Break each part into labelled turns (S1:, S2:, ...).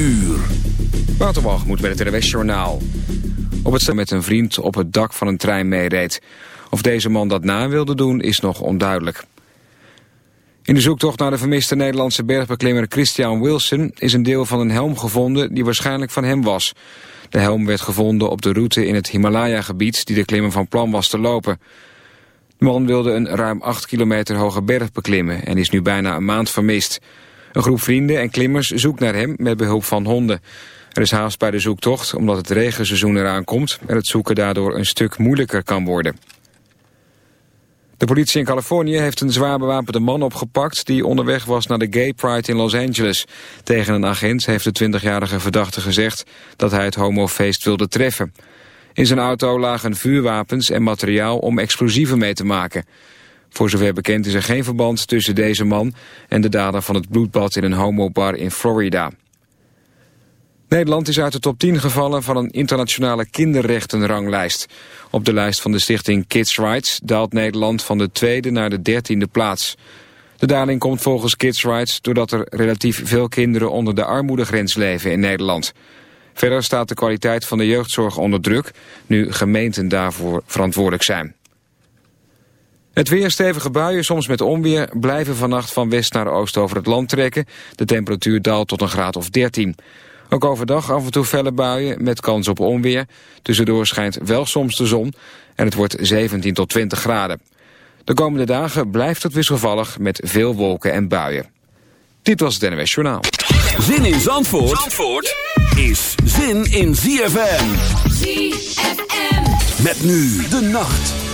S1: uur.
S2: moet bij het RWS Journaal. Op het met een vriend op het dak van een trein meereed. Of deze man dat na wilde doen is nog onduidelijk. In de zoektocht naar de vermiste Nederlandse bergbeklimmer Christian Wilson... is een deel van een helm gevonden die waarschijnlijk van hem was. De helm werd gevonden op de route in het Himalaya-gebied... die de klimmer van plan was te lopen. De man wilde een ruim 8 kilometer hoge berg beklimmen... en is nu bijna een maand vermist. Een groep vrienden en klimmers zoekt naar hem met behulp van honden. Er is haast bij de zoektocht omdat het regenseizoen eraan komt... en het zoeken daardoor een stuk moeilijker kan worden. De politie in Californië heeft een zwaar bewapende man opgepakt... die onderweg was naar de Gay Pride in Los Angeles. Tegen een agent heeft de 20-jarige verdachte gezegd... dat hij het homofeest wilde treffen. In zijn auto lagen vuurwapens en materiaal om explosieven mee te maken. Voor zover bekend is er geen verband tussen deze man... en de dader van het bloedbad in een homobar in Florida. Nederland is uit de top 10 gevallen van een internationale kinderrechtenranglijst. Op de lijst van de stichting Kids Rights daalt Nederland van de tweede naar de dertiende plaats. De daling komt volgens Kids Rights doordat er relatief veel kinderen onder de armoedegrens leven in Nederland. Verder staat de kwaliteit van de jeugdzorg onder druk, nu gemeenten daarvoor verantwoordelijk zijn. Het weer stevige buien, soms met onweer, blijven vannacht van west naar oost over het land trekken. De temperatuur daalt tot een graad of 13. Ook overdag af en toe felle buien met kans op onweer. Tussendoor schijnt wel soms de zon en het wordt 17 tot 20 graden. De komende dagen blijft het wisselvallig met veel wolken en buien. Dit was het NWS Journaal.
S1: Zin in Zandvoort, Zandvoort is zin in ZFM. ZFM. Met nu de nacht.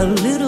S3: a little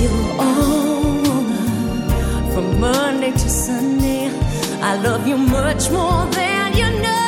S3: You woman from Monday to Sunday. I love you much more than you know.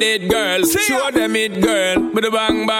S4: With it, girl. Show them it, girl. With a bang bang.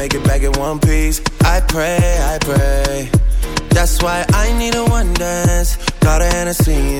S5: make it back in one piece. I pray, I pray. That's why I need a one dance. Got a Hennessy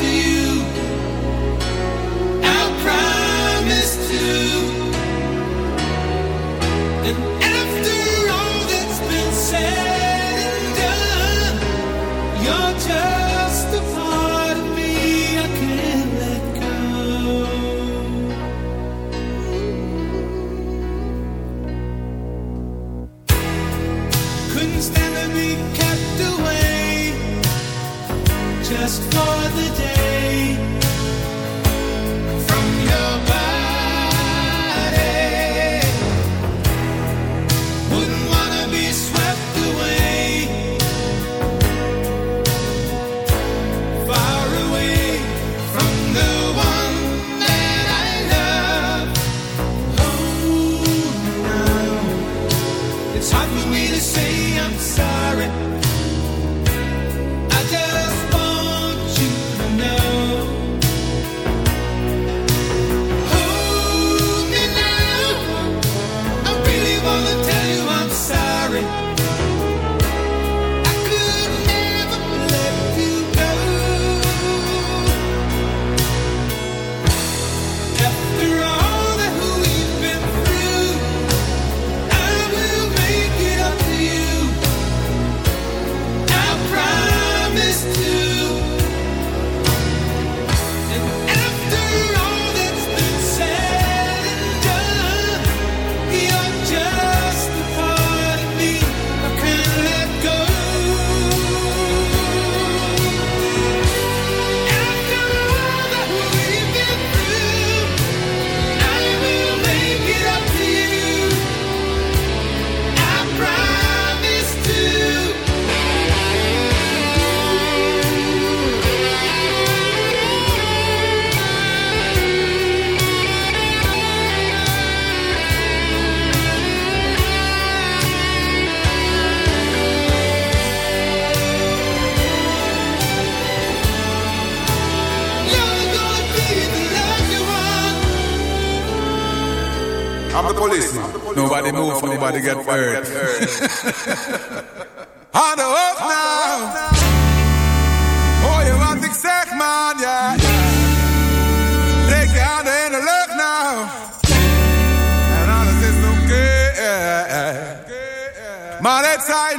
S6: To
S1: you.
S7: Nobody get hurt. On de hoog nou. Hoor je wat ik zeg, man, ja. Steek je handen in de lucht nou. En alles is oké. Maar het zei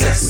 S7: 4,